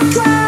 my cloud.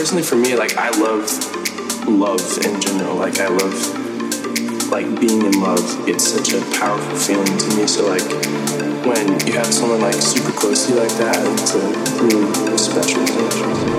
personally for me, like I love love in general. Like I love like being in love. It's such a powerful feeling to me. So like when you have someone like super close to you like that, it's a really special thing.